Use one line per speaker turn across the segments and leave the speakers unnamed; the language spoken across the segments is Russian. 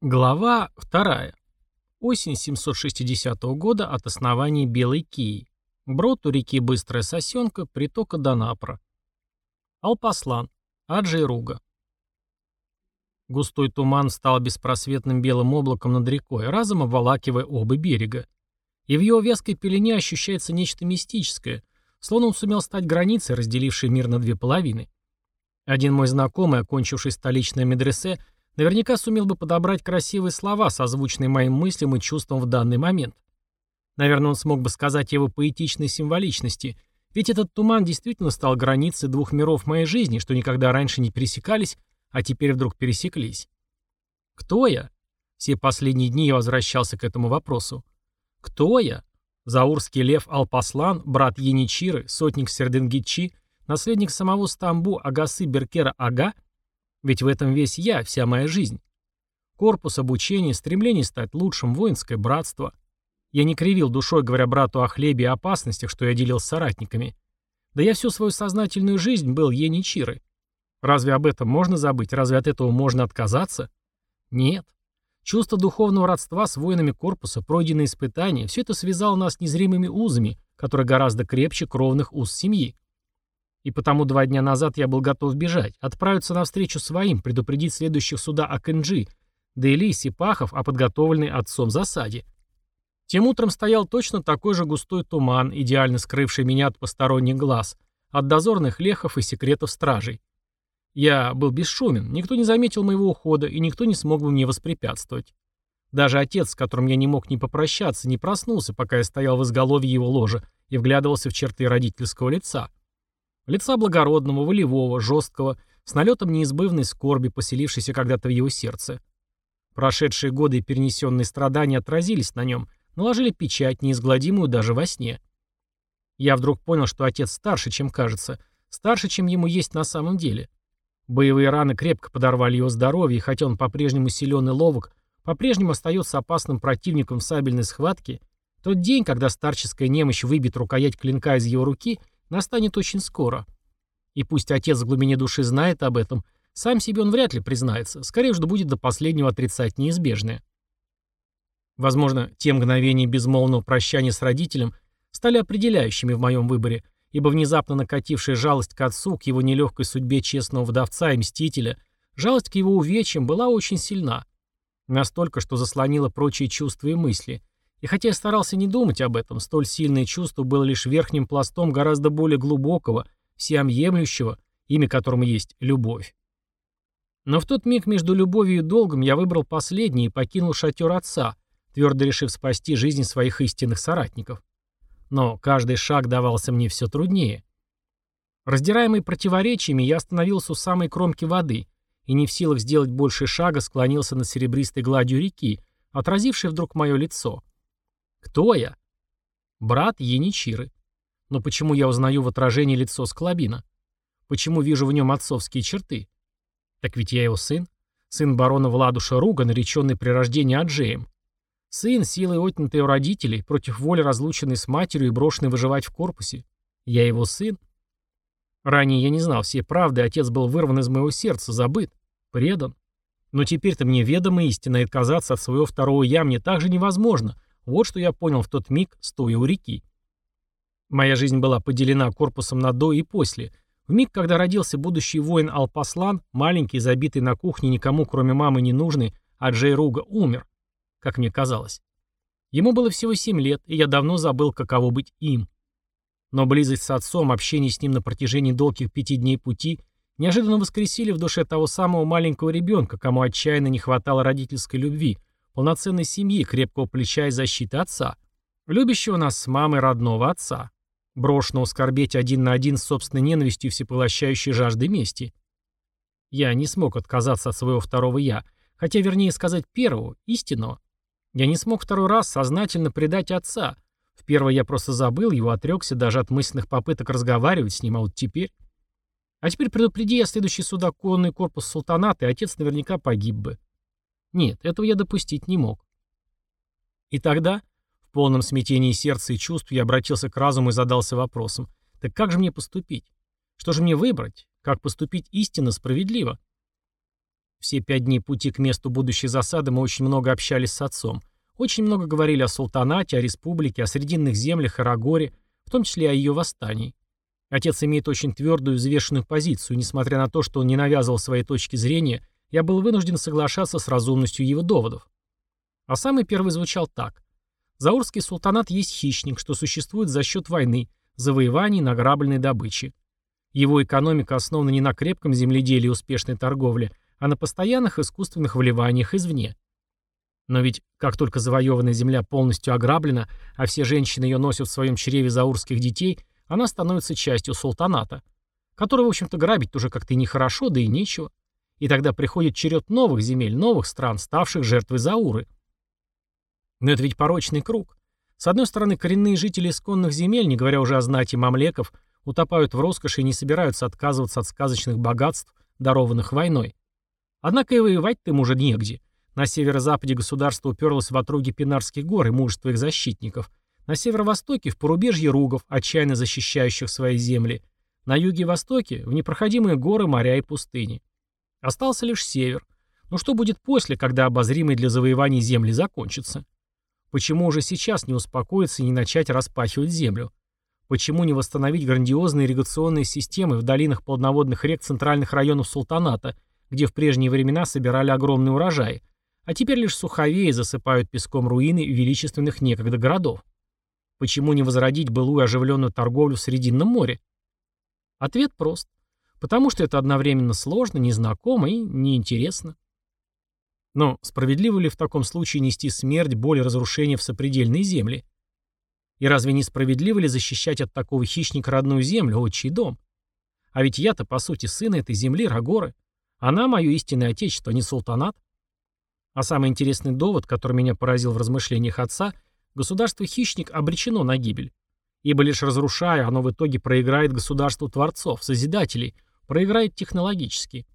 Глава 2. Осень 760 года от основания Белой Кии. Брод у реки Быстрая Сосенка, притока Донапра. Алпаслан. Аджей Руга. Густой туман стал беспросветным белым облаком над рекой, разом обволакивая оба берега. И в его вязкой пелене ощущается нечто мистическое, словно он сумел стать границей, разделившей мир на две половины. Один мой знакомый, окончивший столичное медресе, Наверняка сумел бы подобрать красивые слова, созвучные моим мыслям и чувствам в данный момент. Наверное, он смог бы сказать его поэтичной символичности, ведь этот туман действительно стал границей двух миров моей жизни, что никогда раньше не пересекались, а теперь вдруг пересеклись. Кто я? Все последние дни я возвращался к этому вопросу. Кто я? Заурский лев Алпаслан, брат Еничиры, сотник Серденгичи, наследник самого Стамбу Агасы Беркера Ага – ведь в этом весь я, вся моя жизнь. Корпус, обучение, стремление стать лучшим, воинское братство. Я не кривил душой, говоря брату о хлебе и опасностях, что я делил с соратниками. Да я всю свою сознательную жизнь был Еничирой. Разве об этом можно забыть? Разве от этого можно отказаться? Нет. Чувство духовного родства с воинами корпуса, пройденные испытания, все это связало нас незримыми узами, которые гораздо крепче кровных уз семьи. И потому два дня назад я был готов бежать, отправиться навстречу своим, предупредить следующих суда о Кенджи, Дейли и Сипахов о подготовленной отцом засаде. Тем утром стоял точно такой же густой туман, идеально скрывший меня от посторонних глаз, от дозорных лехов и секретов стражей. Я был бесшумен, никто не заметил моего ухода, и никто не смог бы мне воспрепятствовать. Даже отец, с которым я не мог не попрощаться, не проснулся, пока я стоял в изголовье его ложа и вглядывался в черты родительского лица. Лица благородного, волевого, жесткого, с налетом неизбывной скорби, поселившейся когда-то в его сердце. Прошедшие годы и перенесенные страдания отразились на нем, наложили печать, неизгладимую даже во сне. Я вдруг понял, что отец старше, чем кажется, старше, чем ему есть на самом деле. Боевые раны крепко подорвали его здоровье, и хотя он по-прежнему силен и ловок, по-прежнему остается опасным противником в сабельной схватке, тот день, когда старческая немощь выбит рукоять клинка из его руки – настанет очень скоро. И пусть отец в глубине души знает об этом, сам себе он вряд ли признается, скорее уж будет до последнего отрицать неизбежное. Возможно, те мгновения безмолвного прощания с родителем стали определяющими в моем выборе, ибо внезапно накатившая жалость к отцу, к его нелегкой судьбе честного вдовца и мстителя, жалость к его увечьям была очень сильна. Настолько, что заслонила прочие чувства и мысли, и хотя я старался не думать об этом, столь сильное чувство было лишь верхним пластом гораздо более глубокого, всеобъемлющего, имя которому есть любовь. Но в тот миг между любовью и долгом я выбрал последний и покинул шатер отца, твердо решив спасти жизнь своих истинных соратников. Но каждый шаг давался мне все труднее. Раздираемый противоречиями, я остановился у самой кромки воды и не в силах сделать больше шага склонился над серебристой гладью реки, отразившей вдруг мое лицо. Кто я? Брат Еничиры. Но почему я узнаю в отражении лицо Склобина? Почему вижу в нем отцовские черты? Так ведь я его сын. Сын барона Владуша Руга, нареченный при рождении Аджеем. Сын, силой отнятый у родителей, против воли разлученный с матерью и брошенный выживать в корпусе. Я его сын. Ранее я не знал всей правды, отец был вырван из моего сердца, забыт, предан. Но теперь-то мне ведома истина, и отказаться от своего второго «я» мне также невозможно, вот что я понял в тот миг, стоя у реки. Моя жизнь была поделена корпусом на «до» и «после». В миг, когда родился будущий воин Алпаслан, маленький, забитый на кухне, никому, кроме мамы, не нужный, а Джей Руга умер, как мне казалось. Ему было всего семь лет, и я давно забыл, каково быть им. Но близость с отцом, общение с ним на протяжении долгих пяти дней пути неожиданно воскресили в душе того самого маленького ребенка, кому отчаянно не хватало родительской любви, полноценной семьи, крепкого плеча и защиты отца, любящего нас с мамой родного отца, брошенного скорбеть один на один с собственной ненавистью и всепоглощающей жаждой мести. Я не смог отказаться от своего второго «я», хотя, вернее сказать, первого, истинного. Я не смог второй раз сознательно предать отца. В первый я просто забыл его, отрекся даже от мысленных попыток разговаривать с ним, а вот теперь... А теперь предупреди я следующий сюда конный корпус султаната, и отец наверняка погиб бы. Нет, этого я допустить не мог. И тогда, в полном смятении сердца и чувств, я обратился к разуму и задался вопросом, так как же мне поступить? Что же мне выбрать? Как поступить истинно, справедливо? Все пять дней пути к месту будущей засады мы очень много общались с отцом. Очень много говорили о султанате, о республике, о срединных землях и Рагоре, в том числе о ее восстании. Отец имеет очень твердую взвешенную позицию, несмотря на то, что он не навязывал своей точки зрения, я был вынужден соглашаться с разумностью его доводов. А самый первый звучал так. Заурский султанат есть хищник, что существует за счет войны, завоеваний, награбленной добычи. Его экономика основана не на крепком земледелии и успешной торговле, а на постоянных искусственных вливаниях извне. Но ведь как только завоеванная земля полностью ограблена, а все женщины ее носят в своем чреве заурских детей, она становится частью султаната, который, в общем-то, грабить уже как-то и нехорошо, да и нечего. И тогда приходит черед новых земель, новых стран, ставших жертвой Зауры. Но это ведь порочный круг. С одной стороны, коренные жители исконных земель, не говоря уже о знати мамлеков, утопают в роскоши и не собираются отказываться от сказочных богатств, дарованных войной. Однако и воевать-то им уже негде. На северо-западе государство уперлось в отроги Пинарских гор и мужество их защитников. На северо-востоке – в порубежье ругов, отчаянно защищающих свои земли. На юге востоке – в непроходимые горы, моря и пустыни. Остался лишь север. Но что будет после, когда обозримые для завоеваний земли закончатся? Почему уже сейчас не успокоиться и не начать распахивать землю? Почему не восстановить грандиозные ирригационные системы в долинах полноводных рек центральных районов султаната, где в прежние времена собирали огромные урожаи, а теперь лишь суховеи засыпают песком руины величественных некогда городов? Почему не возродить былую оживленную торговлю в Срединном море? Ответ прост. Потому что это одновременно сложно, незнакомо и неинтересно. Но справедливо ли в таком случае нести смерть, боль и разрушение в сопредельные земли? И разве не справедливо ли защищать от такого хищника родную землю, отчий дом? А ведь я-то, по сути, сын этой земли, Рагоры. Она мое истинное отечество, а не султанат. А самый интересный довод, который меня поразил в размышлениях отца, государство-хищник обречено на гибель. Ибо лишь разрушая, оно в итоге проиграет государству творцов, созидателей, проиграет технологически.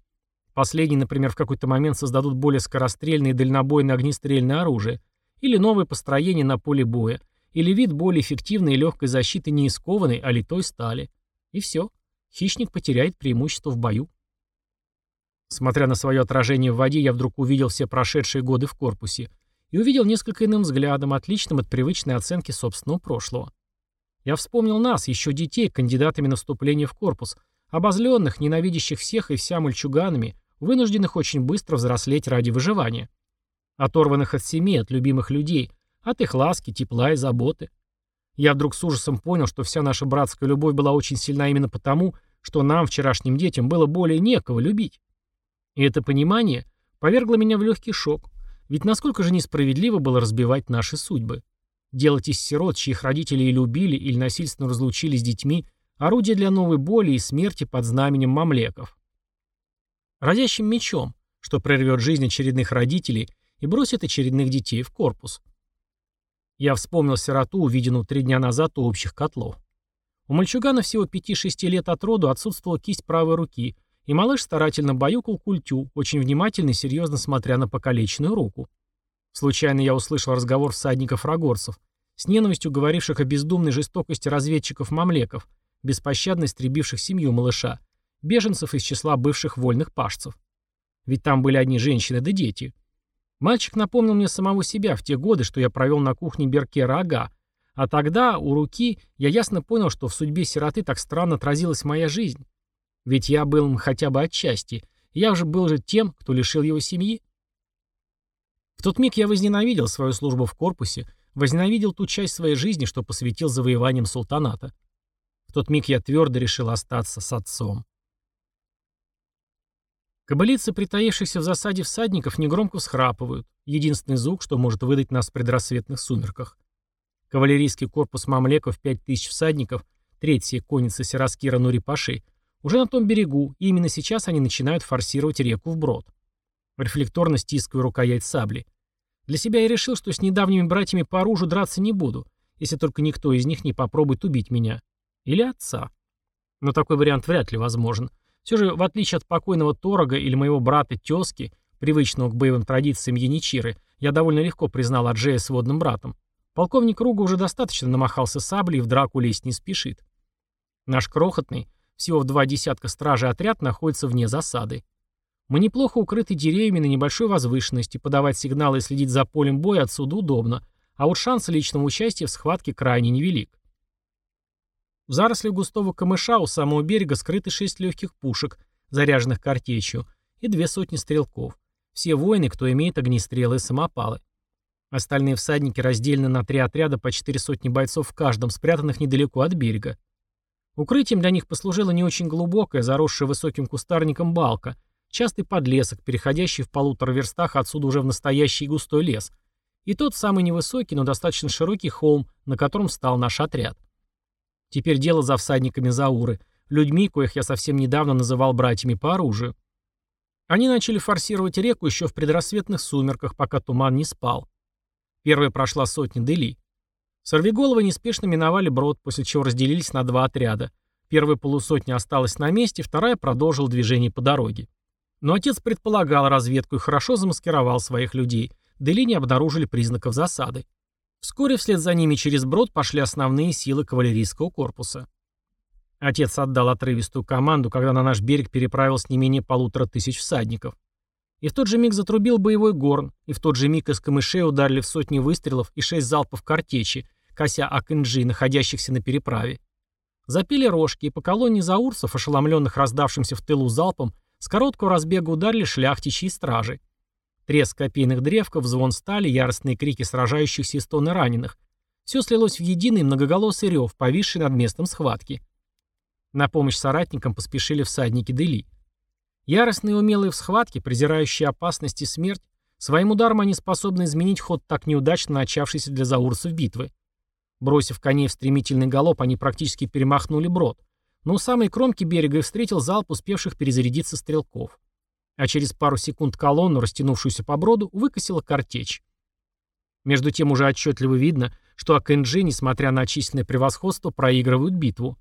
Последние, например, в какой-то момент создадут более скорострельное и дальнобойное огнестрельное оружие, или новое построение на поле боя, или вид более эффективной и легкой защиты не из кованой, а литой стали. И все. Хищник потеряет преимущество в бою. Смотря на свое отражение в воде, я вдруг увидел все прошедшие годы в корпусе и увидел несколько иным взглядом, отличным от привычной оценки собственного прошлого. Я вспомнил нас, еще детей, кандидатами на вступление в корпус, обозленных, ненавидящих всех и вся мальчуганами, вынужденных очень быстро взрослеть ради выживания. Оторванных от семьи, от любимых людей, от их ласки, тепла и заботы. Я вдруг с ужасом понял, что вся наша братская любовь была очень сильна именно потому, что нам, вчерашним детям, было более некого любить. И это понимание повергло меня в легкий шок, ведь насколько же несправедливо было разбивать наши судьбы. Делать из сирот, чьих родителей любили или насильственно разлучили с детьми, орудие для новой боли и смерти под знаменем мамлеков разящим мечом, что прервет жизнь очередных родителей и бросит очередных детей в корпус. Я вспомнил сироту, увиденную три дня назад у общих котлов. У мальчугана всего 5-6 лет от роду отсутствовала кисть правой руки, и малыш старательно баюкал культю, очень внимательно и серьезно смотря на покалеченную руку. Случайно я услышал разговор всадников-рагорцев, с ненавистью говоривших о бездумной жестокости разведчиков-мамлеков, беспощадно истребивших семью малыша, беженцев из числа бывших вольных пашцев. Ведь там были одни женщины да дети. Мальчик напомнил мне самого себя в те годы, что я провел на кухне Беркера Ага, а тогда, у руки, я ясно понял, что в судьбе сироты так странно отразилась моя жизнь. Ведь я был им хотя бы отчасти, я уже был же тем, кто лишил его семьи. В тот миг я возненавидел свою службу в корпусе, возненавидел ту часть своей жизни, что посвятил завоеваниям султаната. Тот миг я твердо решил остаться с отцом. Кобылицы, притаившихся в засаде всадников, негромко всхрапывают. Единственный звук, что может выдать нас в предрассветных сумерках. Кавалерийский корпус мамлеков 5000 всадников, третья конница Сираскира Нури-Паши, уже на том берегу, и именно сейчас они начинают форсировать реку вброд. Рефлекторно стискиваю рукоять сабли. Для себя я решил, что с недавними братьями по оружию драться не буду, если только никто из них не попробует убить меня. Или отца. Но такой вариант вряд ли возможен. Все же, в отличие от покойного Торога или моего брата Тезки, привычного к боевым традициям Яничиры, я довольно легко признал Аджея сводным братом. Полковник Руга уже достаточно намахался саблей и в драку лезть не спешит. Наш крохотный, всего в два десятка стражей отряд находится вне засады. Мы неплохо укрыты деревьями на небольшой возвышенности, подавать сигналы и следить за полем боя отсюда удобно, а вот шанс личного участия в схватке крайне невелик. В зарослях густого камыша у самого берега скрыты шесть легких пушек, заряженных картечью, и две сотни стрелков. Все воины, кто имеет огнестрелы и самопалы. Остальные всадники разделены на три отряда по четыре сотни бойцов в каждом, спрятанных недалеко от берега. Укрытием для них послужила не очень глубокая, заросшая высоким кустарником балка, частый подлесок, переходящий в полутора верстах отсюда уже в настоящий густой лес, и тот самый невысокий, но достаточно широкий холм, на котором стал наш отряд. Теперь дело за всадниками Зауры, людьми, коих я совсем недавно называл братьями по оружию. Они начали форсировать реку еще в предрассветных сумерках, пока туман не спал. Первая прошла сотня дели. Сорвиголовы неспешно миновали брод, после чего разделились на два отряда. Первая полусотня осталась на месте, вторая продолжила движение по дороге. Но отец предполагал разведку и хорошо замаскировал своих людей. Дели не обнаружили признаков засады. Вскоре вслед за ними через брод пошли основные силы кавалерийского корпуса. Отец отдал отрывистую команду, когда на наш берег переправилось не менее полутора тысяч всадников. И в тот же миг затрубил боевой горн, и в тот же миг из камышей ударили в сотни выстрелов и шесть залпов картечи, кося акинджи, находящихся на переправе. Запили рожки, и по колонне заурцев, ошеломленных раздавшимся в тылу залпом, с короткого разбега ударили шляхтичи и стражи. Треск копейных древков, звон стали, яростные крики сражающихся и стоны раненых. Все слилось в единый многоголосый рев, повисший над местом схватки. На помощь соратникам поспешили всадники Дели. Яростные и умелые в схватке, презирающие опасность и смерть, своим ударом они способны изменить ход так неудачно начавшейся для заурцев битвы. Бросив коней в стремительный галоп, они практически перемахнули брод, но у самой кромки берега и встретил залп успевших перезарядиться стрелков а через пару секунд колонну, растянувшуюся по броду, выкосила картечь. Между тем уже отчетливо видно, что АКНЖ, несмотря на численное превосходство, проигрывают битву.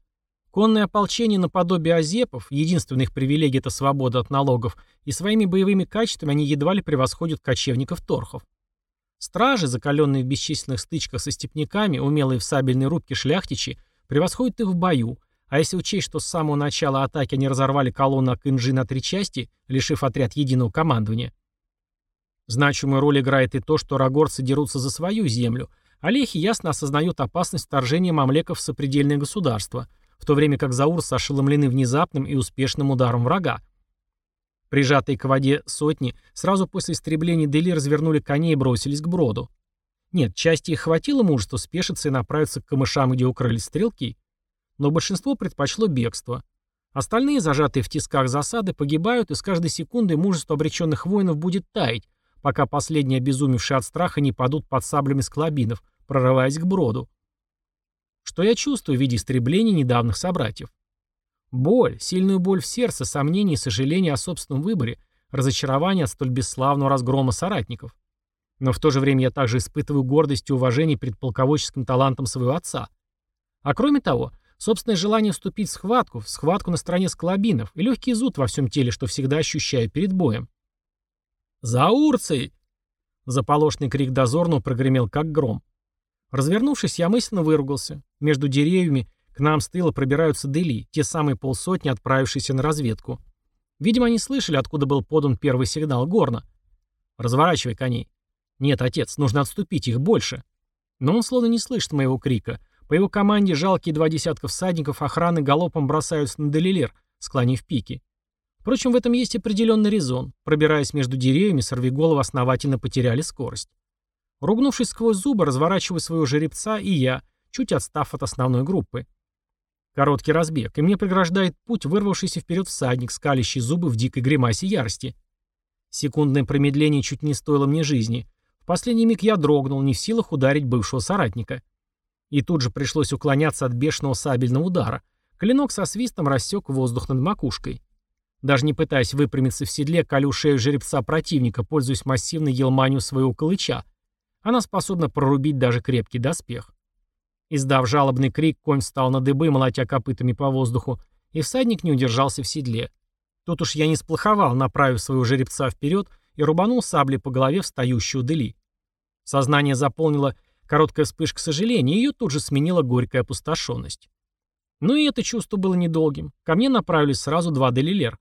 Конное ополчение наподобие азепов, единственных привилегий это свобода от налогов, и своими боевыми качествами они едва ли превосходят кочевников-торхов. Стражи, закаленные в бесчисленных стычках со степняками, умелые в сабельной рубке шляхтичи, превосходят их в бою, а если учесть, что с самого начала атаки они разорвали колонну Акинджи на три части, лишив отряд единого командования. Значимую роль играет и то, что рагорцы дерутся за свою землю, а лехи ясно осознают опасность вторжения мамлеков в сопредельное государство, в то время как заурсы ошеломлены внезапным и успешным ударом врага. Прижатые к воде сотни сразу после истребления Дели развернули коней и бросились к броду. Нет, части их хватило мужества спешиться и направиться к камышам, где укрылись стрелки но большинство предпочло бегство. Остальные, зажатые в тисках засады, погибают, и с каждой секундой мужество обреченных воинов будет таять, пока последние обезумевшие от страха не падут под саблями склобинов, прорываясь к броду. Что я чувствую в виде истребления недавних собратьев? Боль, сильную боль в сердце, сомнения и сожаление о собственном выборе, разочарование от столь бесславного разгрома соратников. Но в то же время я также испытываю гордость и уважение перед полководческим талантом своего отца. А кроме того, Собственное желание вступить в схватку, в схватку на стороне склобинов и легкий зуд во всем теле, что всегда ощущаю перед боем. «Заурцы!» Заполошный крик дозорного прогремел как гром. Развернувшись, я мысленно выругался. Между деревьями к нам с тыла пробираются дыли, те самые полсотни, отправившиеся на разведку. Видимо, они слышали, откуда был подан первый сигнал горна. «Разворачивай коней». «Нет, отец, нужно отступить, их больше». Но он словно не слышит моего крика. По его команде жалкие два десятка всадников охраны галопом бросаются на Делилер, склонив пики. Впрочем, в этом есть определенный резон. Пробираясь между деревьями, сорвиголовы основательно потеряли скорость. Ругнувшись сквозь зубы, разворачиваю своего жеребца и я, чуть отстав от основной группы. Короткий разбег, и мне преграждает путь вырвавшийся вперед всадник, скалящий зубы в дикой гримасе ярости. Секундное промедление чуть не стоило мне жизни. В последний миг я дрогнул, не в силах ударить бывшего соратника. И тут же пришлось уклоняться от бешеного сабельного удара. Клинок со свистом рассек воздух над макушкой. Даже не пытаясь выпрямиться в седле, колю шею жеребца противника, пользуясь массивной елманью своего калыча. Она способна прорубить даже крепкий доспех. Издав жалобный крик, конь встал на дыбы, молотя копытами по воздуху, и всадник не удержался в седле. Тут уж я не сплоховал, направив своего жеребца вперед и рубанул саблей по голове встающего дыли. Сознание заполнило Короткая вспышка сожаления, ее тут же сменила горькая опустошенность. Но и это чувство было недолгим. Ко мне направились сразу два делилер.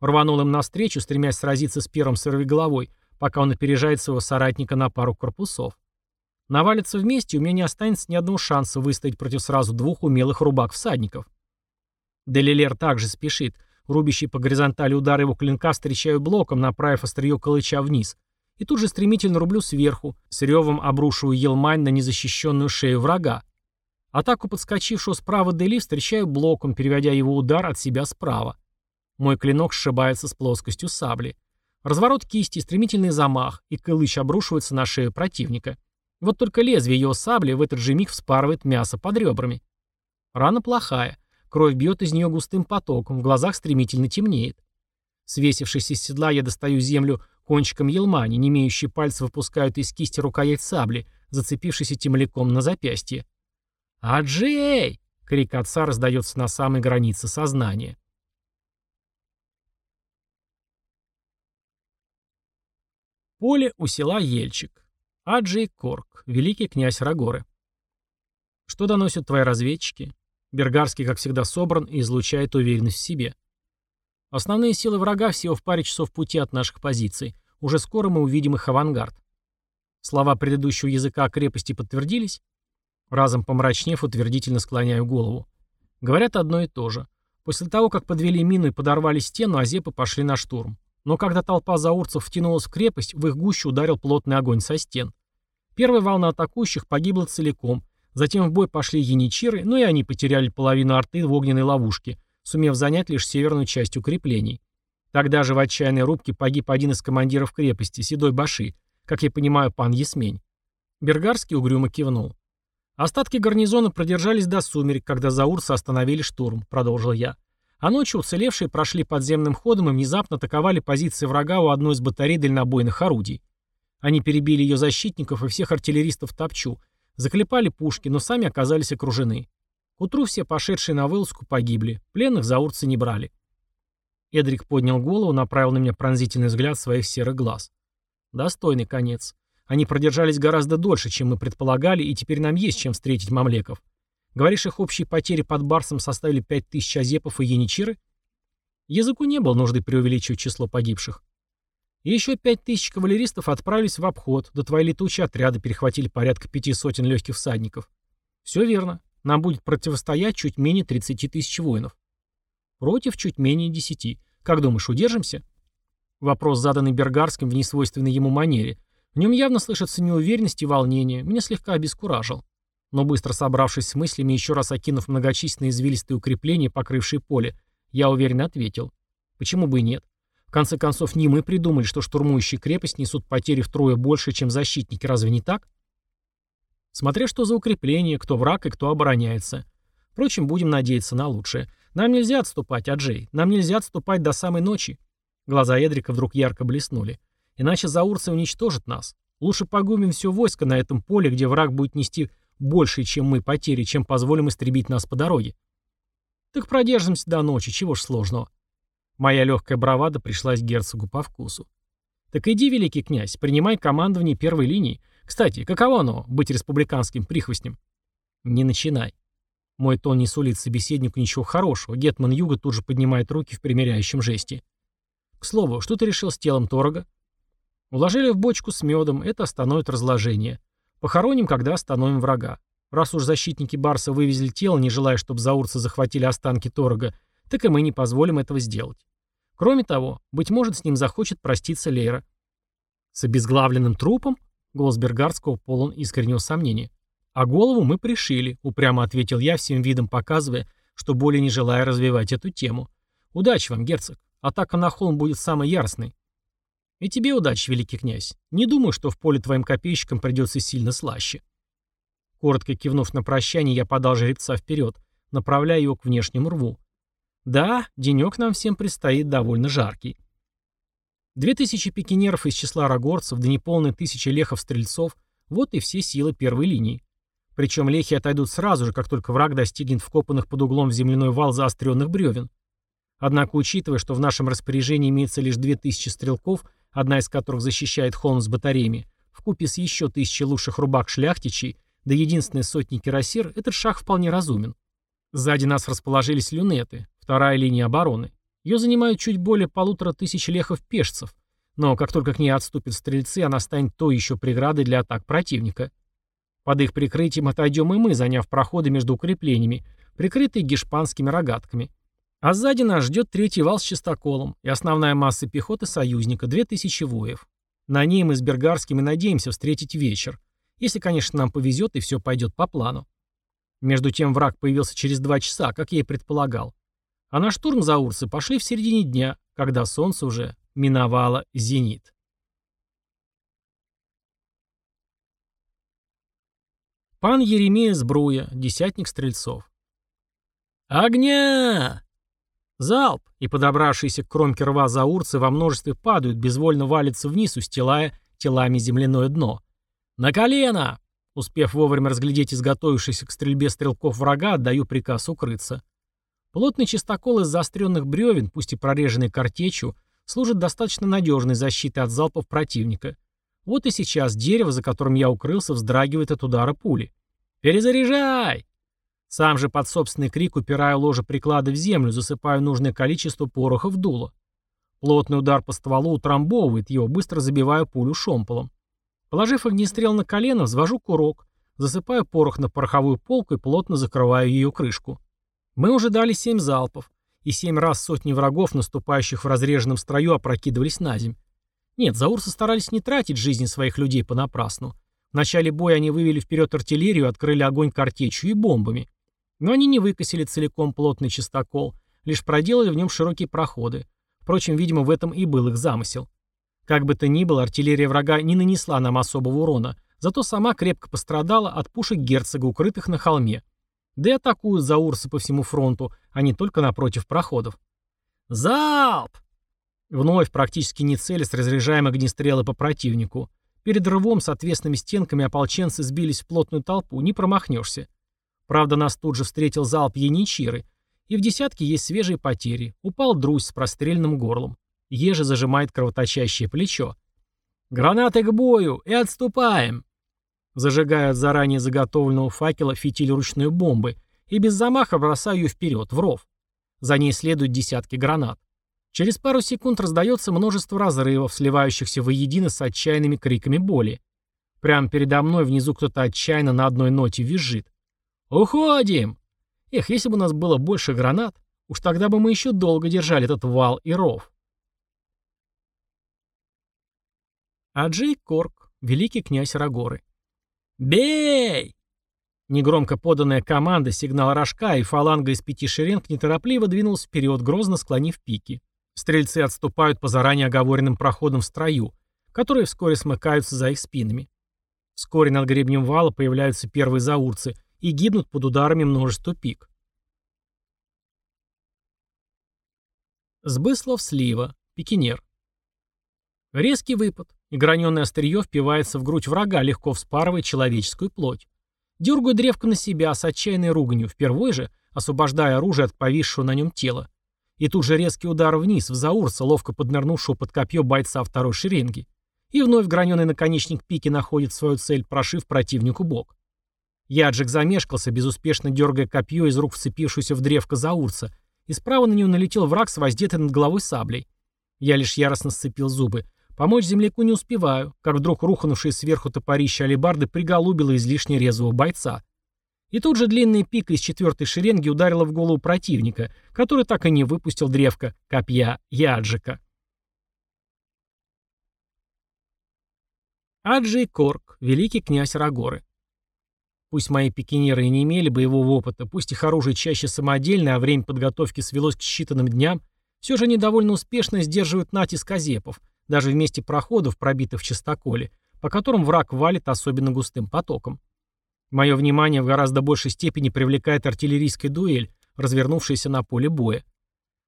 Рванул им навстречу, стремясь сразиться с первым сорвиголовой, пока он опережает своего соратника на пару корпусов. Навалиться вместе, у меня не останется ни одного шанса выстоять против сразу двух умелых рубак-всадников. Делилер также спешит. Рубящий по горизонтали удар его клинка встречаю блоком, направив острие калыча вниз. И тут же стремительно рублю сверху, с ревом обрушиваю елмань на незащищенную шею врага. Атаку подскочившего справа Дели встречаю блоком, переводя его удар от себя справа. Мой клинок сшибается с плоскостью сабли. Разворот кисти, стремительный замах, и кылыч обрушивается на шею противника. Вот только лезвие его сабли в этот же миг вспарывает мясо под ребрами. Рана плохая. Кровь бьет из нее густым потоком, в глазах стремительно темнеет. Свесившись из седла, я достаю землю кончиком елмани, не имеющие пальцы выпускают из кисти рукоять сабли, зацепившейся темляком на запястье. «Аджей!» — крик отца раздается на самой границе сознания. Поле у села Ельчик. Аджей Корк, великий князь Рагоры. Что доносят твои разведчики? Бергарский, как всегда, собран и излучает уверенность в себе. Основные силы врага всего в паре часов пути от наших позиций. Уже скоро мы увидим их авангард. Слова предыдущего языка о крепости подтвердились? Разом помрачнев, утвердительно склоняю голову. Говорят одно и то же. После того, как подвели мину и подорвали стену, азепы пошли на штурм. Но когда толпа заурцев втянулась в крепость, в их гущу ударил плотный огонь со стен. Первая волна атакующих погибла целиком, Затем в бой пошли яничиры, но и они потеряли половину арты в огненной ловушке, сумев занять лишь северную часть укреплений. Тогда же в отчаянной рубке погиб один из командиров крепости, Седой Баши, как я понимаю, пан Ясмень. Бергарский угрюмо кивнул. Остатки гарнизона продержались до сумерек, когда заурцы остановили штурм, продолжил я. А ночью уцелевшие прошли подземным ходом и внезапно атаковали позиции врага у одной из батарей дальнобойных орудий. Они перебили ее защитников и всех артиллеристов Топчу, Заклепали пушки, но сами оказались окружены. К утру все пошедшие на вылазку погибли. Пленных заурцы не брали. Эдрик поднял голову, направил на меня пронзительный взгляд своих серых глаз. Достойный конец. Они продержались гораздо дольше, чем мы предполагали, и теперь нам есть чем встретить мамлеков. Говоришь, их общие потери под Барсом составили пять тысяч азепов и яничиры? Языку не было нужды преувеличивать число погибших. И еще пять тысяч кавалеристов отправились в обход, до твои летучие отряды перехватили порядка пяти сотен легких всадников. Все верно. Нам будет противостоять чуть менее 30 тысяч воинов. Против чуть менее 10. Как думаешь, удержимся? Вопрос, заданный Бергарским в несвойственной ему манере. В нем явно слышится неуверенность и волнение. Меня слегка обескуражил. Но быстро собравшись с мыслями, еще раз окинув многочисленные извилистые укрепления, покрывшие поле, я уверенно ответил. Почему бы и нет? конце концов, не мы придумали, что штурмующие крепость несут потери втрое больше, чем защитники, разве не так? Смотря что за укрепление, кто враг и кто обороняется. Впрочем, будем надеяться на лучшее. Нам нельзя отступать, Аджей. Нам нельзя отступать до самой ночи. Глаза Эдрика вдруг ярко блеснули. Иначе заурцы уничтожат нас. Лучше погубим все войско на этом поле, где враг будет нести больше, чем мы, потери, чем позволим истребить нас по дороге. Так продержимся до ночи, чего ж сложного. Моя легкая бравада пришлась герцогу по вкусу. «Так иди, великий князь, принимай командование первой линии. Кстати, каково оно, быть республиканским прихвостнем?» «Не начинай». Мой тон не сулит собеседнику ничего хорошего. Гетман Юга тут же поднимает руки в примиряющем жесте. «К слову, что ты решил с телом Торога?» «Уложили в бочку с медом, это остановит разложение. Похороним, когда остановим врага. Раз уж защитники Барса вывезли тело, не желая, чтобы заурцы захватили останки Торога, так и мы не позволим этого сделать. Кроме того, быть может, с ним захочет проститься Лейра. С обезглавленным трупом? Голос Бергардского полон искреннего сомнения. А голову мы пришили, упрямо ответил я, всем видом показывая, что более не желая развивать эту тему. Удачи вам, герцог. Атака на холм будет самой яростной. И тебе удачи, великий князь. Не думаю, что в поле твоим копейщикам придется сильно слаще. Коротко кивнув на прощание, я подал жеребца вперед, направляя его к внешнему рву. Да, денек нам всем предстоит довольно жаркий. Две тысячи пикинеров из числа рогорцев, да неполные тысячи лехов-стрельцов – вот и все силы первой линии. Причем лехи отойдут сразу же, как только враг достигнет вкопанных под углом в земляной вал заостренных бревен. Однако, учитывая, что в нашем распоряжении имеется лишь две тысячи стрелков, одна из которых защищает холм с батареями, вкупе с еще тысячей лучших рубак шляхтичей, да единственной сотни кирасир, этот шаг вполне разумен. Сзади нас расположились люнеты, Вторая линия обороны. Ее занимают чуть более полутора тысяч лехов-пешцев, но как только к ней отступят стрельцы, она станет той еще преградой для атак противника. Под их прикрытием отойдем и мы, заняв проходы между укреплениями, прикрытые гешпанскими рогатками. А сзади нас ждет третий вал с чистоколом и основная масса пехоты союзника, 2000 воев. На ней мы с Бергарским и надеемся встретить вечер, если, конечно, нам повезет и все пойдет по плану. Между тем враг появился через два часа, как я и предполагал. А на штурм заурцы пошли в середине дня, когда солнце уже миновало зенит. Пан Еремея Сбруя, десятник стрельцов. «Огня!» Залп, и подобравшиеся к кромке рва заурцы во множестве падают, безвольно валятся вниз, устилая телами земляное дно. «На колено!» Успев вовремя разглядеть изготовившихся к стрельбе стрелков врага, отдаю приказ укрыться. Плотный чистокол из заостренных бревен, пусть и прореженный картечью, служит достаточно надежной защитой от залпов противника. Вот и сейчас дерево, за которым я укрылся, вздрагивает от удара пули. «Перезаряжай!» Сам же под собственный крик упираю ложе приклада в землю, засыпаю нужное количество пороха в дуло. Плотный удар по стволу утрамбовывает его, быстро забиваю пулю шомполом. Положив огнестрел на колено, взвожу курок, засыпаю порох на пороховую полку и плотно закрываю ее крышку. Мы уже дали семь залпов, и семь раз сотни врагов, наступающих в разреженном строю, опрокидывались на земь. Нет, заурсы старались не тратить жизни своих людей понапрасну. В начале боя они вывели вперед артиллерию, открыли огонь картечью и бомбами. Но они не выкосили целиком плотный чистокол, лишь проделали в нем широкие проходы. Впрочем, видимо, в этом и был их замысел. Как бы то ни было, артиллерия врага не нанесла нам особого урона, зато сама крепко пострадала от пушек герцога, укрытых на холме. Да и атакуют заурсы по всему фронту, а не только напротив проходов. «Залп!» Вновь, практически не целясь, разряжаем огнестрелы по противнику. Перед рвом с отвесными стенками ополченцы сбились в плотную толпу, не промахнешься. Правда, нас тут же встретил залп яничиры, и в десятке есть свежие потери. Упал друзь с простреленным горлом. Ежи зажимает кровоточащее плечо. «Гранаты к бою! И отступаем!» Зажигаю от заранее заготовленного факела фитиль ручной бомбы и без замаха бросаю ее вперед, в ров. За ней следуют десятки гранат. Через пару секунд раздается множество разрывов, сливающихся воедино с отчаянными криками боли. Прямо передо мной внизу кто-то отчаянно на одной ноте визжит. «Уходим!» Эх, если бы у нас было больше гранат, уж тогда бы мы еще долго держали этот вал и ров. Аджей Корк, великий князь Рагоры. «Бей!» Негромко поданная команда, сигнал рожка, и фаланга из пяти шеренг неторопливо двинулась вперед, грозно склонив пики. Стрельцы отступают по заранее оговоренным проходам в строю, которые вскоре смыкаются за их спинами. Вскоре над гребнем вала появляются первые заурцы и гибнут под ударами множества пик. Сбыслов слива, пикинер. Резкий выпад, и граненое острие впивается в грудь врага, легко вспарывая человеческую плоть. Дергаю древко на себя с отчаянной руганью, впервой же освобождая оружие от повисшего на нем тела. И тут же резкий удар вниз, в заурса, ловко поднырнувшего под копье бойца второй шеренги. И вновь граненый наконечник пики находит свою цель, прошив противнику бок. Яджик замешкался, безуспешно дергая копье из рук вцепившуюся в древко заурца, и справа на него налетел враг с воздетой над головой саблей. Я лишь яростно сцепил зубы. Помочь земляку не успеваю, как вдруг рухнувшие сверху топорища алебарды приголубило излишне резвого бойца. И тут же длинная пика из четвертой шеренги ударила в голову противника, который так и не выпустил древко копья Яджика. Аджей Корк, великий князь Рагоры. Пусть мои пикинеры и не имели боевого опыта, пусть их оружие чаще самодельное, а время подготовки свелось к считанным дням, все же они довольно успешно сдерживают натиск азепов, даже в месте проходов, пробитых в частоколе, по которым враг валит особенно густым потоком. Мое внимание в гораздо большей степени привлекает артиллерийская дуэль, развернувшаяся на поле боя.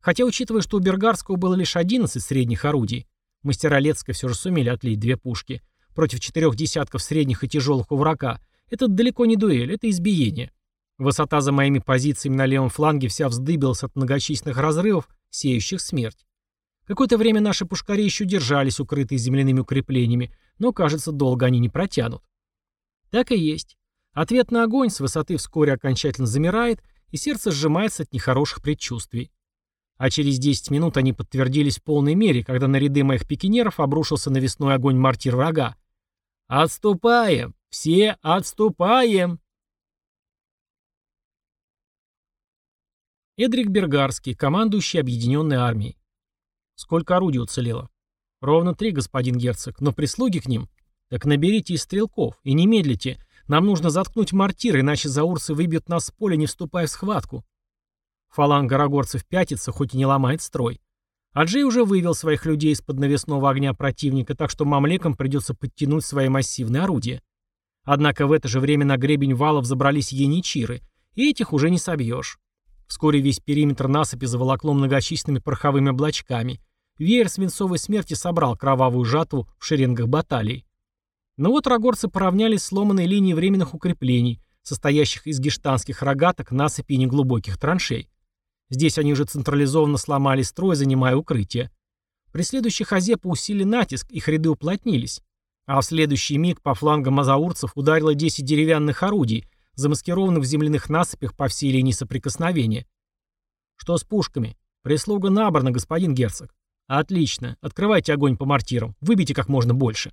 Хотя, учитывая, что у Бергарского было лишь 11 средних орудий, мастера Лецка все же сумели отлить две пушки, против четырех десятков средних и тяжелых у врага, это далеко не дуэль, это избиение. Высота за моими позициями на левом фланге вся вздыбилась от многочисленных разрывов, сеющих смерть. Какое-то время наши пушкари еще держались, укрытые земляными укреплениями, но, кажется, долго они не протянут. Так и есть. Ответ на огонь с высоты вскоре окончательно замирает, и сердце сжимается от нехороших предчувствий. А через 10 минут они подтвердились в полной мере, когда на ряды моих пикинеров обрушился навесной огонь мортир врага. «Отступаем! Все отступаем!» Эдрик Бергарский, командующий объединенной армией. Сколько орудий уцелело? Ровно три, господин герцог, но прислуги к ним. Так наберите из стрелков и не медлите. Нам нужно заткнуть мортир, иначе заурцы выбьют нас с поля, не вступая в схватку. Фаланга рогорцев пятится, хоть и не ломает строй. Аджей уже вывел своих людей из-под навесного огня противника, так что мамлекам придется подтянуть свои массивные орудия. Однако в это же время на гребень валов забрались яничиры, и этих уже не собьешь. Вскоре весь периметр насыпи заволокло многочисленными пороховыми облачками. Веер свинцовой смерти собрал кровавую жатву в шеренгах баталий. Но вот рогорцы поравнялись с сломанной линией временных укреплений, состоящих из гештанских рогаток, насыпи и неглубоких траншей. Здесь они уже централизованно сломали строй, занимая укрытие. При следующих Азепа усилили натиск, их ряды уплотнились. А в следующий миг по флангам мазаурцев ударило 10 деревянных орудий, замаскированных в земляных насыпях по всей линии соприкосновения. Что с пушками? Прислуга набрана, господин герцог. Отлично. Открывайте огонь по мортирам. Выбейте как можно больше.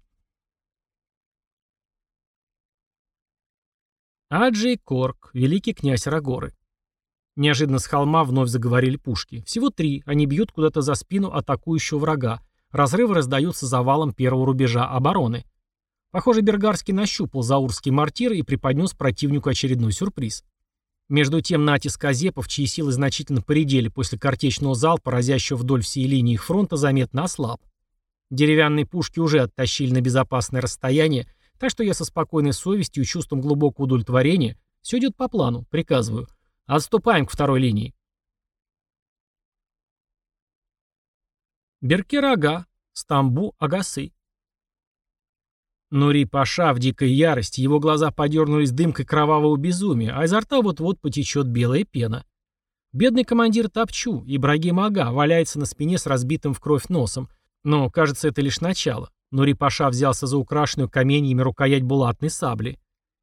Аджей Корк, великий князь Рагоры. Неожиданно с холма вновь заговорили пушки. Всего три, они бьют куда-то за спину атакующего врага. Разрывы раздаются завалом первого рубежа обороны. Похоже, Бергарский нащупал заурский мортир и преподнес противнику очередной сюрприз. Между тем натиск азепов, чьи силы значительно поредели после картечного залпа, разящего вдоль всей линии их фронта, заметно ослаб. Деревянные пушки уже оттащили на безопасное расстояние, так что я со спокойной совестью и чувством глубокого удовлетворения все идет по плану, приказываю. Отступаем к второй линии. Беркер-ага, Стамбу, Агасы. Нури Паша в дикой ярости, его глаза подернулись дымкой кровавого безумия, а изо рта вот-вот потечет белая пена. Бедный командир Топчу, Ибрагим Ага, валяется на спине с разбитым в кровь носом. Но, кажется, это лишь начало. Нури Паша взялся за украшенную каменьями рукоять булатной сабли.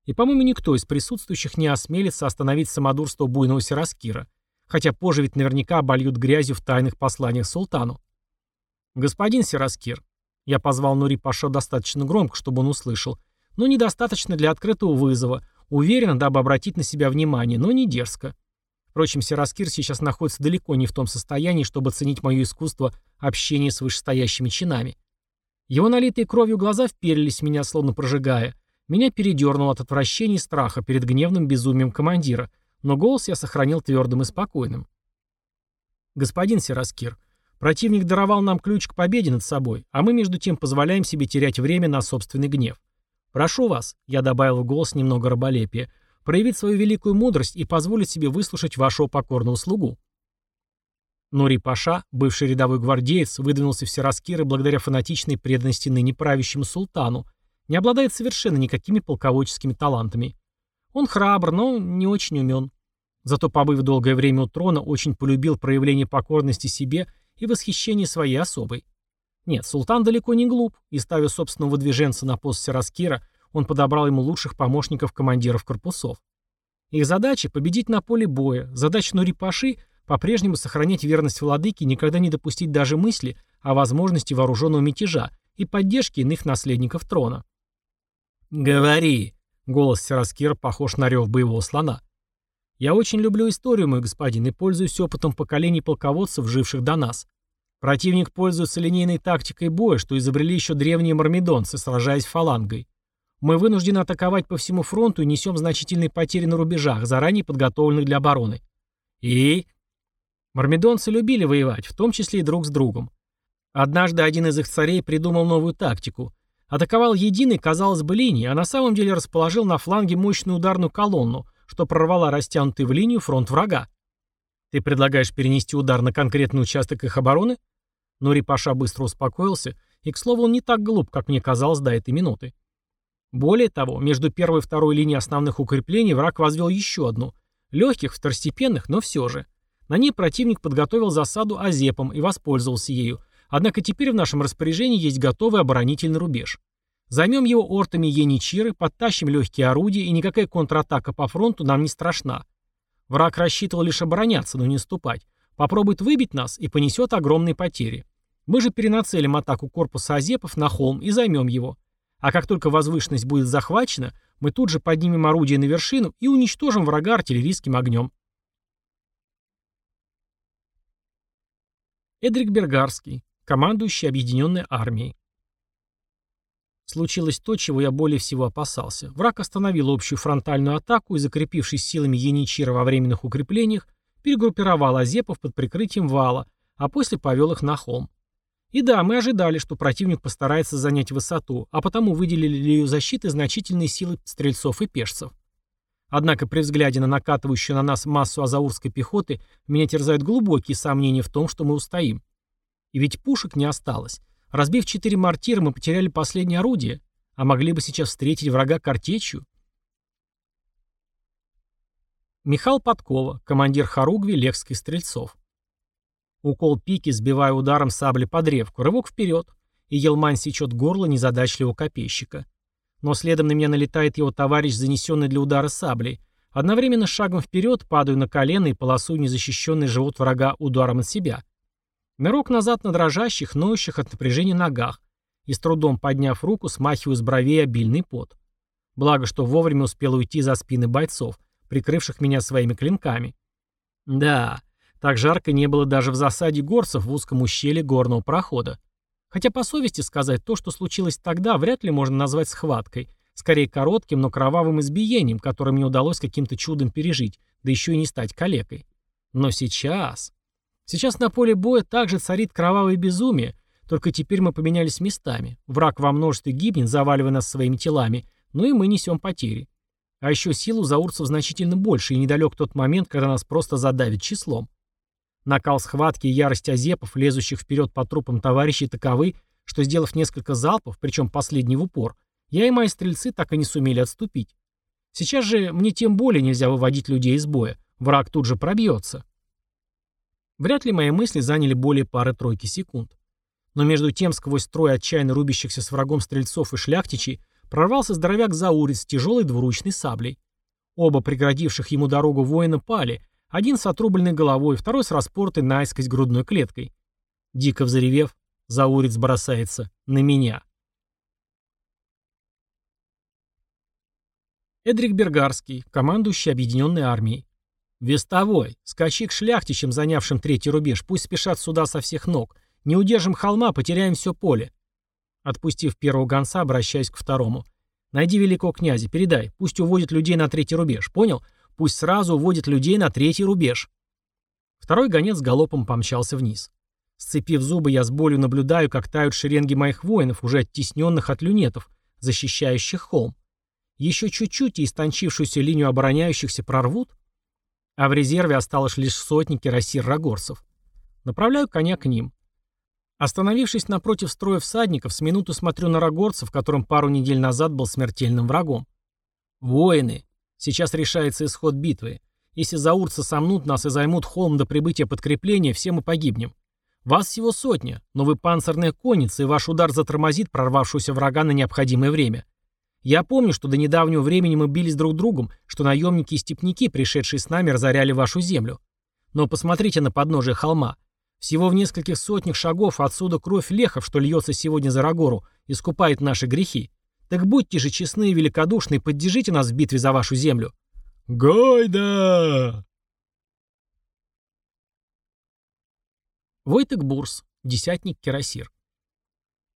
И, по-моему, никто из присутствующих не осмелится остановить самодурство буйного Сираскира. Хотя позже ведь наверняка обольют грязью в тайных посланиях султану. «Господин Сираскир», я позвал Нури Пашо достаточно громко, чтобы он услышал, но недостаточно для открытого вызова, уверенно, дабы обратить на себя внимание, но не дерзко. Впрочем, Сираскир сейчас находится далеко не в том состоянии, чтобы оценить мое искусство общения с вышестоящими чинами. Его налитые кровью глаза вперились в меня, словно прожигая. Меня передернуло от отвращения и страха перед гневным безумием командира, но голос я сохранил твердым и спокойным. «Господин Сираскир, Противник даровал нам ключ к победе над собой, а мы между тем позволяем себе терять время на собственный гнев. Прошу вас, я добавил в голос немного раболепия, проявить свою великую мудрость и позволить себе выслушать вашего покорного слугу. Нури Паша, бывший рядовой гвардеец, выдвинулся в Сираскиры благодаря фанатичной преданности ныне правящему султану, не обладает совершенно никакими полководческими талантами. Он храбр, но не очень умен. Зато, побыв долгое время у трона, очень полюбил проявление покорности себе и восхищение своей особой. Нет, султан далеко не глуп, и ставя собственного выдвиженца на пост Сираскира, он подобрал ему лучших помощников командиров корпусов. Их задача – победить на поле боя, задача Нурипаши – по-прежнему сохранять верность владыке и никогда не допустить даже мысли о возможности вооруженного мятежа и поддержки иных наследников трона. «Говори!» – голос Сираскира похож на рев боевого слона. Я очень люблю историю, мой господин, и пользуюсь опытом поколений полководцев, живших до нас. Противник пользуется линейной тактикой боя, что изобрели еще древние мармедонцы, сражаясь фалангой. Мы вынуждены атаковать по всему фронту и несем значительные потери на рубежах, заранее подготовленных для обороны. И... Мармедонцы любили воевать, в том числе и друг с другом. Однажды один из их царей придумал новую тактику. Атаковал единой, казалось бы, линии, а на самом деле расположил на фланге мощную ударную колонну – что прорвала растянутый в линию фронт врага. Ты предлагаешь перенести удар на конкретный участок их обороны? Нури Паша быстро успокоился, и, к слову, он не так глуп, как мне казалось до этой минуты. Более того, между первой и второй линией основных укреплений враг возвел еще одну. Легких, второстепенных, но все же. На ней противник подготовил засаду Азепом и воспользовался ею, однако теперь в нашем распоряжении есть готовый оборонительный рубеж. Займем его ортами Еничиры, подтащим легкие орудия, и никакая контратака по фронту нам не страшна. Враг рассчитывал лишь обороняться, но не наступать, Попробует выбить нас и понесет огромные потери. Мы же перенацелим атаку корпуса Азепов на холм и займем его. А как только возвышенность будет захвачена, мы тут же поднимем орудие на вершину и уничтожим врага артиллерийским огнем. Эдрик Бергарский, командующий Объединенной армией. Случилось то, чего я более всего опасался. Враг остановил общую фронтальную атаку и, закрепившись силами Яничира во временных укреплениях, перегруппировал Азепов под прикрытием вала, а после повел их на холм. И да, мы ожидали, что противник постарается занять высоту, а потому выделили для ее защиты значительные силы стрельцов и пешцев. Однако при взгляде на накатывающую на нас массу азаурской пехоты меня терзают глубокие сомнения в том, что мы устоим. И ведь пушек не осталось. Разбив четыре мортира, мы потеряли последнее орудие, а могли бы сейчас встретить врага картечью. Михаил Подкова, командир Харугви Лекских стрельцов. Укол пики, сбивая ударом сабли под ревку, рывок вперед, и Елман сечет горло незадачливого копейщика. Но следом на меня налетает его товарищ, занесенный для удара саблей. Одновременно шагом вперед падаю на колено и полосую незащищенный живот врага ударом от себя. Нырок назад на дрожащих, ноющих от напряжения ногах и с трудом подняв руку, смахиваю с бровей обильный пот. Благо, что вовремя успел уйти за спины бойцов, прикрывших меня своими клинками. Да, так жарко не было даже в засаде горцев в узком ущелье горного прохода. Хотя по совести сказать, то, что случилось тогда, вряд ли можно назвать схваткой. Скорее коротким, но кровавым избиением, которое мне удалось каким-то чудом пережить, да еще и не стать калекой. Но сейчас... Сейчас на поле боя также царит кровавое безумие, только теперь мы поменялись местами. Враг во множестве гибнет, заваливая нас своими телами, но и мы несем потери. А еще силу заурцев значительно больше, и недалек тот момент, когда нас просто задавит числом. Накал схватки и ярость азепов, лезущих вперед по трупам товарищей, таковы, что, сделав несколько залпов, причем последний в упор, я и мои стрельцы так и не сумели отступить. Сейчас же мне тем более нельзя выводить людей из боя. Враг тут же пробьется. Вряд ли мои мысли заняли более пары-тройки секунд. Но между тем, сквозь строй отчаянно рубящихся с врагом стрельцов и шляхтичей, прорвался здоровяк Заурец с тяжелой двуручной саблей. Оба преградивших ему дорогу воина пали, один с отрубленной головой, второй с распортой наискось грудной клеткой. Дико взревев, Заурец бросается на меня. Эдрик Бергарский, командующий Объединенной армией. Вестовой, скачи к шляхтичам, занявшим третий рубеж, пусть спешат сюда со всех ног. Не удержим холма, потеряем все поле. Отпустив первого гонца, обращаясь к второму. Найди великого князя, передай, пусть уводит людей на третий рубеж, понял? Пусть сразу уводит людей на третий рубеж. Второй гонец галопом помчался вниз. Сцепив зубы, я с болью наблюдаю, как тают шеренги моих воинов, уже оттесненных от люнетов, защищающих холм. Еще чуть-чуть и истончившуюся линию обороняющихся прорвут, а в резерве осталось лишь сотни кирасир-рогорцев. Направляю коня к ним. Остановившись напротив строя всадников, с минуту смотрю на рогорцев, которым пару недель назад был смертельным врагом. Воины, Сейчас решается исход битвы. Если заурцы сомнут нас и займут холм до прибытия подкрепления, все мы погибнем. Вас всего сотня, но вы панцирная конница, и ваш удар затормозит прорвавшегося врага на необходимое время. Я помню, что до недавнего времени мы бились друг другом, что наемники и степняки, пришедшие с нами, разоряли вашу землю. Но посмотрите на подножие холма. Всего в нескольких сотнях шагов отсюда кровь лехов, что льется сегодня за Рагору, искупает наши грехи. Так будьте же честны и великодушны и поддержите нас в битве за вашу землю. Гойда! Войтек Бурс, десятник Кирасир.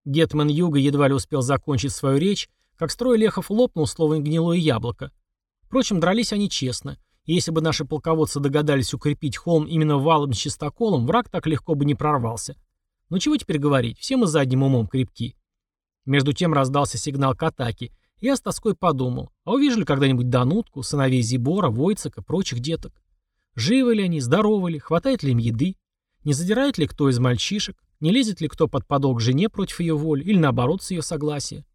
Гетман Юга едва ли успел закончить свою речь, как строй Лехов лопнул, словно гнилое яблоко. Впрочем, дрались они честно, и если бы наши полководцы догадались укрепить холм именно валом с чистоколом, враг так легко бы не прорвался. Но чего теперь говорить, все мы задним умом крепки. Между тем раздался сигнал к атаке. Я с тоской подумал, а увижу когда-нибудь Данутку, сыновей Зибора, Войцека, прочих деток? Живы ли они, здоровы ли, хватает ли им еды? Не задирает ли кто из мальчишек? Не лезет ли кто под подол к жене против ее воли или наоборот с ее согласия?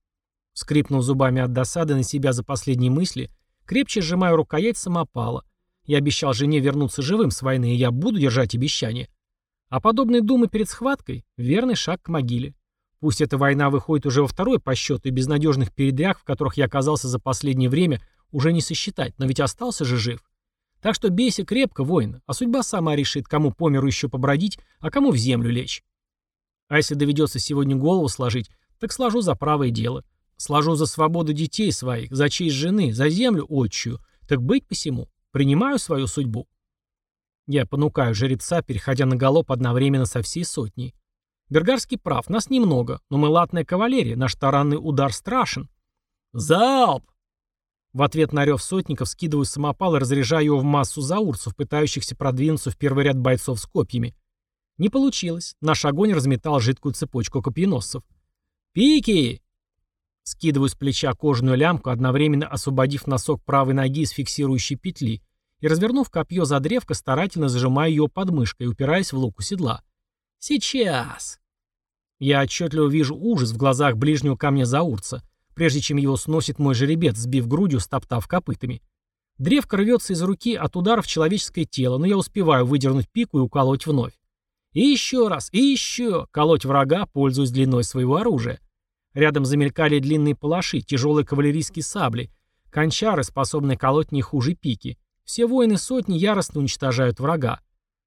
Скрипнув зубами от досады на себя за последние мысли, крепче сжимаю рукоять самопала. Я обещал жене вернуться живым с войны, и я буду держать обещание. А подобные думы перед схваткой — верный шаг к могиле. Пусть эта война выходит уже во второй по счету, и безнадежных передряг, в которых я оказался за последнее время, уже не сосчитать, но ведь остался же жив. Так что бейся крепко, воин, а судьба сама решит, кому по миру еще побродить, а кому в землю лечь. А если доведется сегодня голову сложить, так сложу за правое дело. Сложу за свободу детей своих, за честь жены, за землю отчую. Так быть посему. Принимаю свою судьбу. Я понукаю жеребца, переходя на галоп одновременно со всей сотней. Бергарский прав, нас немного, но мы латная кавалерия, наш таранный удар страшен. Залп! В ответ на рев сотников скидываю самопал и разряжаю его в массу заурцев, пытающихся продвинуться в первый ряд бойцов с копьями. Не получилось. Наш огонь разметал жидкую цепочку копьеносцев. «Пики!» Скидываю с плеча кожаную лямку, одновременно освободив носок правой ноги из фиксирующей петли, и, развернув копье за древко, старательно зажимаю его подмышкой, упираясь в луку седла. «Сейчас!» Я отчетливо вижу ужас в глазах ближнего ко мне заурца, прежде чем его сносит мой жеребец, сбив грудью, стоптав копытами. Древко рвется из руки от удара в человеческое тело, но я успеваю выдернуть пику и уколоть вновь. И еще раз, и еще, колоть врага, пользуясь длиной своего оружия. Рядом замелькали длинные палаши, тяжелые кавалерийские сабли, кончары, способные колоть не хуже пики. Все воины сотни яростно уничтожают врага.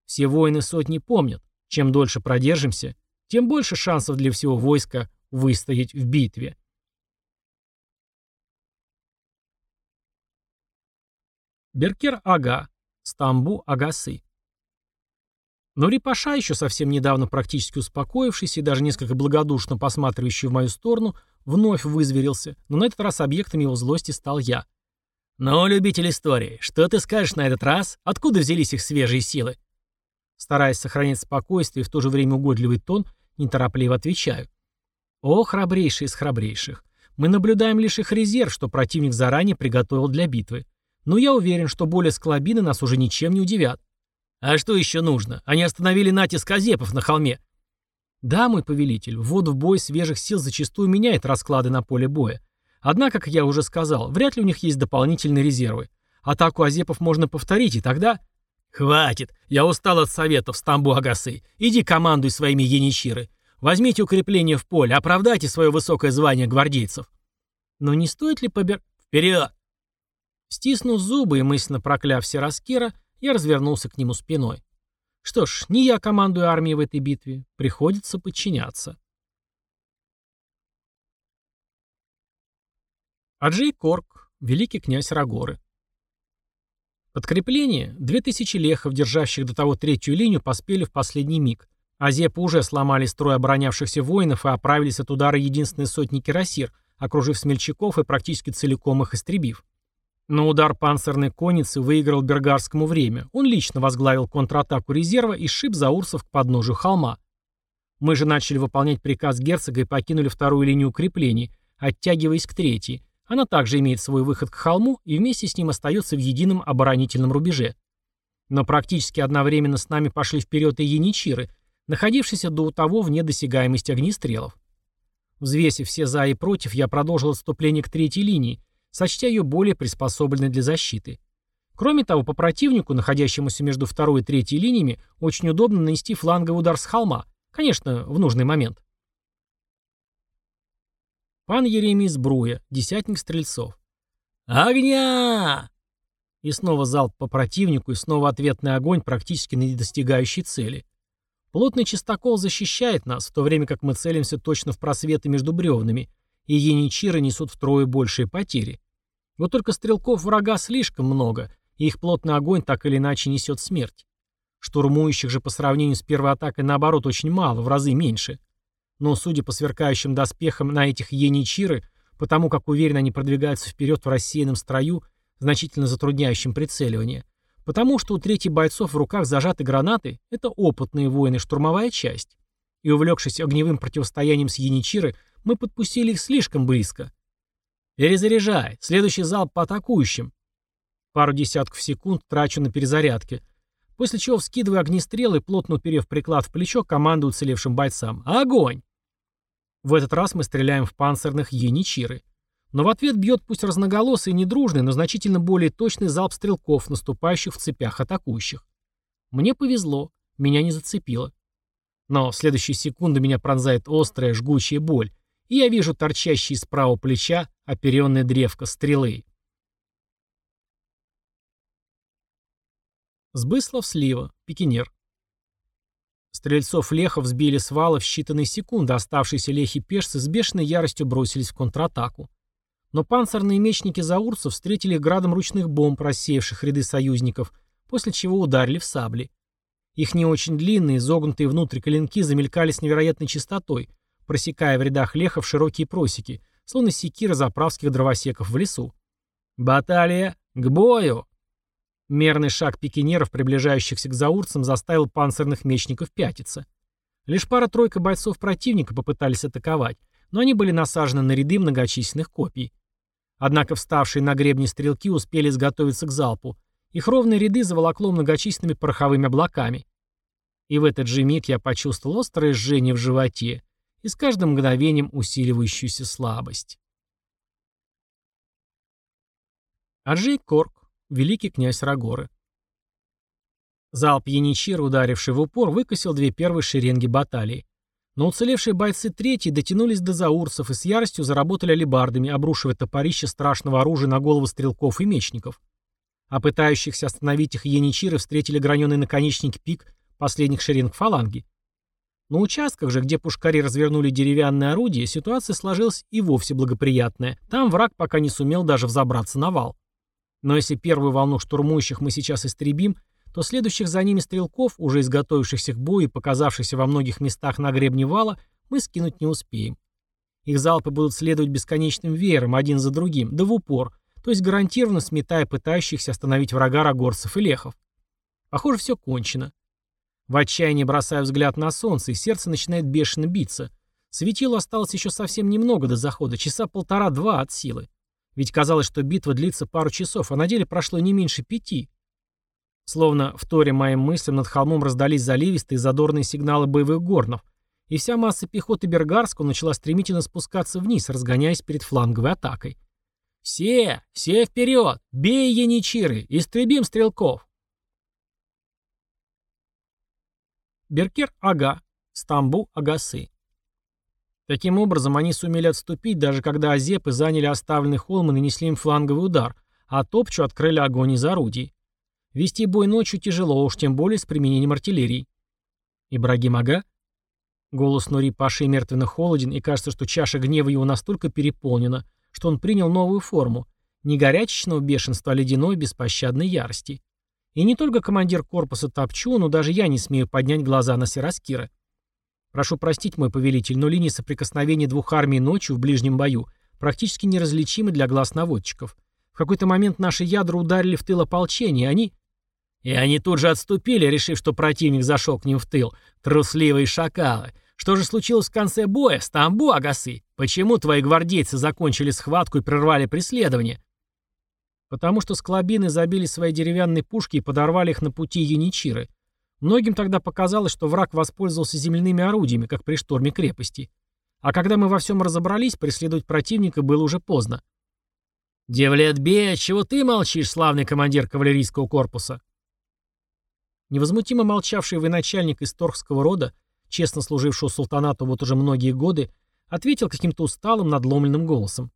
Все воины сотни помнят, чем дольше продержимся, тем больше шансов для всего войска выстоять в битве. Беркер Ага, Стамбу Агасы. Но Рипаша, еще совсем недавно практически успокоившийся и даже несколько благодушно посматривающий в мою сторону, вновь вызверился, но на этот раз объектом его злости стал я. «Ну, любитель истории, что ты скажешь на этот раз? Откуда взялись их свежие силы?» Стараясь сохранять спокойствие и в то же время угодливый тон, неторопливо отвечаю. «О, храбрейший из храбрейших! Мы наблюдаем лишь их резерв, что противник заранее приготовил для битвы. Но я уверен, что более склобины нас уже ничем не удивят. А что еще нужно? Они остановили натиск азепов на холме. Да, мой повелитель, ввод в бой свежих сил зачастую меняет расклады на поле боя. Однако, как я уже сказал, вряд ли у них есть дополнительные резервы. Атаку азепов можно повторить, и тогда... Хватит, я устал от советов, Стамбу Агасы. Иди командуй своими яничиры. Возьмите укрепление в поле, оправдайте свое высокое звание гвардейцев. Но не стоит ли побер... Вперед! Стиснув зубы и мысленно прокляв Сераскира, я развернулся к нему спиной. Что ж, не я командую армией в этой битве. Приходится подчиняться. Аджей Корк, великий князь Рагоры. Подкрепление, две тысячи лехов, держащих до того третью линию, поспели в последний миг. Азепы уже сломали строй оборонявшихся воинов и оправились от удара единственной сотни кирасир, окружив смельчаков и практически целиком их истребив. Но удар панцирной конницы выиграл Бергарскому время. Он лично возглавил контратаку резерва и шиб заурсов к подножию холма. Мы же начали выполнять приказ герцога и покинули вторую линию укреплений, оттягиваясь к третьей. Она также имеет свой выход к холму и вместе с ним остается в едином оборонительном рубеже. Но практически одновременно с нами пошли вперед и яничиры, находившиеся до того вне досягаемости огнестрелов. Взвесив все за и против, я продолжил отступление к третьей линии, сочтя ее более приспособленной для защиты. Кроме того, по противнику, находящемуся между второй и третьей линиями, очень удобно нанести фланговый удар с холма, конечно, в нужный момент. Пан Еремий Сбруя, десятник стрельцов. «Огня!» И снова залп по противнику, и снова ответный огонь, практически не достигающий цели. Плотный чистокол защищает нас, в то время как мы целимся точно в просветы между бревнами, и яничиры несут втрое большие потери. Вот только стрелков врага слишком много, и их плотный огонь так или иначе несет смерть. Штурмующих же по сравнению с первой атакой наоборот очень мало, в разы меньше. Но судя по сверкающим доспехам на этих яничиры, потому как уверенно они продвигаются вперед в рассеянном строю, значительно затрудняющим прицеливание, потому что у третьих бойцов в руках зажаты гранаты, это опытные воины, штурмовая часть. И увлекшись огневым противостоянием с яничиры, мы подпустили их слишком близко. Перезаряжай. Следующий залп по атакующим. Пару десятков секунд трачу на перезарядки. После чего вскидываю огнестрелы плотно уперев приклад в плечо, командую уцелевшим бойцам. Огонь! В этот раз мы стреляем в панцирных яничиры. Но в ответ бьет пусть разноголосый и недружный, но значительно более точный залп стрелков, наступающих в цепях атакующих. Мне повезло, меня не зацепило. Но в следующие секунды меня пронзает острая, жгучая боль, и я вижу торчащий из правого плеча оперенная древко стрелы. Сбыслов слива, пикинер. Стрельцов Лехов сбили с вала в считанные секунды, оставшиеся лехи-пешцы с бешеной яростью бросились в контратаку. Но панцирные мечники заурцев встретили градом ручных бомб, рассеявших ряды союзников, после чего ударили в сабли. Их не очень длинные, изогнутые внутрь клинки замелькали с невероятной частотой, просекая в рядах лехов широкие просеки, словно секиры заправских дровосеков в лесу. «Баталия! К бою!» Мерный шаг пикинеров, приближающихся к заурцам, заставил панцирных мечников пятиться. Лишь пара-тройка бойцов противника попытались атаковать, но они были насажены на ряды многочисленных копий. Однако вставшие на гребне стрелки успели изготовиться к залпу. Их ровные ряды заволокло многочисленными пороховыми облаками. И в этот же миг я почувствовал острое жжение в животе и с каждым мгновением усиливающуюся слабость. Аджей Корк великий князь Рагоры. Залп яничира, ударивший в упор, выкосил две первые шеренги баталии. Но уцелевшие бойцы третьей дотянулись до заурцев и с яростью заработали алебардами, обрушивая топорище страшного оружия на головы стрелков и мечников. А пытающихся остановить их яничиры встретили граненый наконечник пик последних шеренг фаланги. На участках же, где пушкари развернули деревянные орудия, ситуация сложилась и вовсе благоприятная. Там враг пока не сумел даже взобраться на вал. Но если первую волну штурмующих мы сейчас истребим, то следующих за ними стрелков, уже изготовившихся к бою и показавшихся во многих местах на гребне вала, мы скинуть не успеем. Их залпы будут следовать бесконечным веером, один за другим, да в упор, то есть гарантированно сметая пытающихся остановить врага рогорцев и лехов. Похоже, все кончено. В отчаянии бросаю взгляд на солнце, и сердце начинает бешено биться. Светилу осталось еще совсем немного до захода, часа полтора-два от силы. Ведь казалось, что битва длится пару часов, а на деле прошло не меньше пяти. Словно в торе моим мыслям над холмом раздались заливистые задорные сигналы боевых горнов, и вся масса пехоты Бергарского начала стремительно спускаться вниз, разгоняясь перед фланговой атакой. «Все! Все вперед! Бей, яничиры! Истребим стрелков!» Беркер Ага, Стамбу Агасы. Таким образом, они сумели отступить, даже когда азепы заняли оставленный холм и нанесли им фланговый удар, а топчу открыли огонь из орудий. Вести бой ночью тяжело, уж тем более с применением артиллерии. Ибрагим Ага? Голос Нури Паши мертвенно холоден, и кажется, что чаша гнева его настолько переполнена, что он принял новую форму, не горячечного бешенства, а ледяной беспощадной ярости. И не только командир корпуса Топчу, но даже я не смею поднять глаза на Сераскира. Прошу простить, мой повелитель, но линии соприкосновения двух армий ночью в ближнем бою практически неразличимы для глаз наводчиков. В какой-то момент наши ядра ударили в тыл ополчения, они... И они тут же отступили, решив, что противник зашел к ним в тыл. Трусливые шакалы. Что же случилось в конце боя? Стамбу, Агасы? Почему твои гвардейцы закончили схватку и прервали преследование? Потому что склобины забили свои деревянные пушки и подорвали их на пути яничиры. Многим тогда показалось, что враг воспользовался земляными орудиями, как при штурме крепости. А когда мы во всем разобрались, преследовать противника было уже поздно. «Девлет Бей, чего ты молчишь, славный командир кавалерийского корпуса?» Невозмутимо молчавший военачальник из Торгского рода, честно служившего султанату вот уже многие годы, ответил каким-то усталым, надломленным голосом.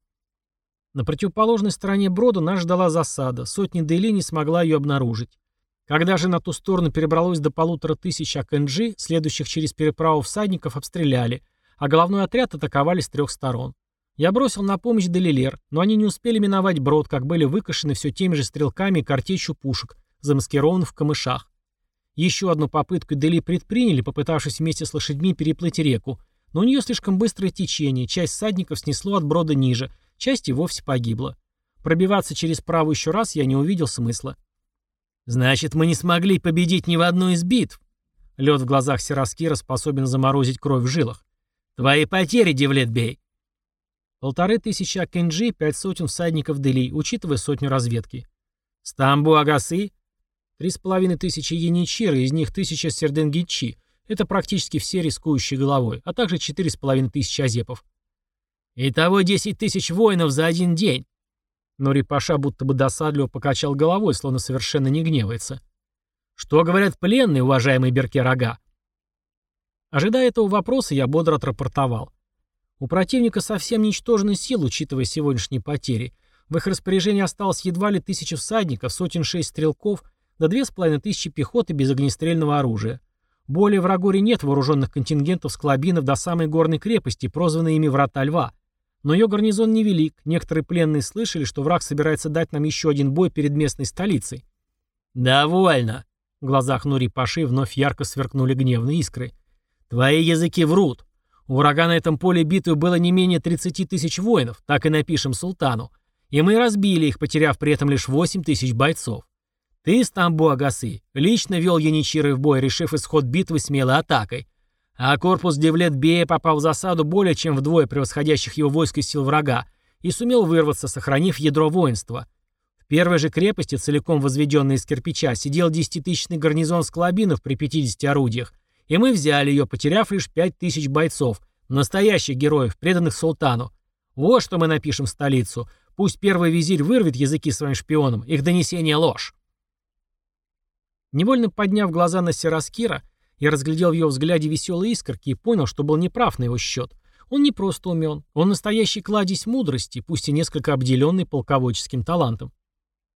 На противоположной стороне брода нас ждала засада, сотни Дейли не смогла ее обнаружить. Когда же на ту сторону перебралось до полутора тысяч АКНЖ, следующих через переправу всадников обстреляли, а головной отряд атаковали с трех сторон. Я бросил на помощь Делилер, но они не успели миновать брод, как были выкашены все теми же стрелками и картечью пушек, замаскированных в камышах. Еще одну попытку Дели предприняли, попытавшись вместе с лошадьми переплыть реку, но у нее слишком быстрое течение, часть всадников снесло от брода ниже, часть и вовсе погибла. Пробиваться через правую еще раз я не увидел смысла. «Значит, мы не смогли победить ни в одной из битв». Лед в глазах Сираскира способен заморозить кровь в жилах. «Твои потери, Девлетбей!» Полторы тысячи Акенджи, пять сотен всадников Дели, учитывая сотню разведки. Стамбу Агасы? Три с половиной тысячи яничиры, из них тысяча серденгичи. Это практически все рискующие головой, а также четыре с половиной тысячи азепов. Итого десять тысяч воинов за один день. Но Рипаша будто бы досадливо покачал головой, словно совершенно не гневается. «Что говорят пленные, уважаемые Берке-Рога?» Ожидая этого вопроса, я бодро отрапортовал. У противника совсем ничтожная сила, учитывая сегодняшние потери. В их распоряжении осталось едва ли тысяча всадников, сотен шесть стрелков, до две с половиной тысячи пехоты без огнестрельного оружия. Более в Рагоре нет вооруженных контингентов склабинов до самой горной крепости, прозванной ими Врата Льва. Но ее гарнизон невелик, некоторые пленные слышали, что враг собирается дать нам еще один бой перед местной столицей. «Довольно!» В глазах Нури Паши вновь ярко сверкнули гневные искры. «Твои языки врут. У врага на этом поле битвы было не менее 30 тысяч воинов, так и напишем султану. И мы разбили их, потеряв при этом лишь 8 тысяч бойцов. Ты, Стамбу Агасы, лично вел Яничиры в бой, решив исход битвы смелой атакой. А корпус Девлет-Бея попал в засаду более чем вдвое превосходящих его войск и сил врага и сумел вырваться, сохранив ядро воинства. В первой же крепости, целиком возведенной из кирпича, сидел десятитысячный гарнизон склабинов при 50 орудиях, и мы взяли ее, потеряв лишь 5000 бойцов, настоящих героев, преданных султану. Вот что мы напишем в столицу. Пусть первый визирь вырвет языки своим шпионам, их донесение ложь. Невольно подняв глаза на Сераскира, я разглядел в его взгляде веселые искорки и понял, что был неправ на его счет. Он не просто умен, он настоящий кладезь мудрости, пусть и несколько обделенный полководческим талантом.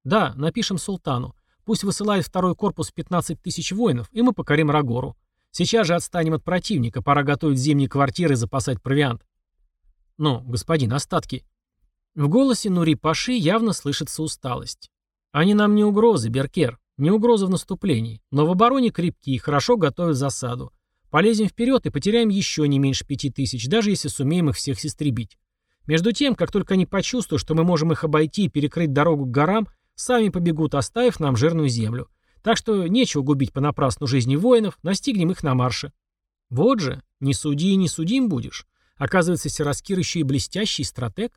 Да, напишем султану. Пусть высылает второй корпус 15 тысяч воинов, и мы покорим Рагору. Сейчас же отстанем от противника, пора готовить зимние квартиры и запасать провиант. Ну, господин, остатки. В голосе Нури Паши явно слышится усталость. Они нам не угрозы, Беркер. Не угроза в наступлении, но в обороне крепкие и хорошо готовят засаду. Полезем вперед и потеряем еще не меньше пяти тысяч, даже если сумеем их всех истребить. Между тем, как только они почувствуют, что мы можем их обойти и перекрыть дорогу к горам, сами побегут, оставив нам жирную землю. Так что нечего губить понапрасну жизни воинов, настигнем их на марше. Вот же, не суди и не судим будешь. Оказывается, Сираскир еще и блестящий стратег.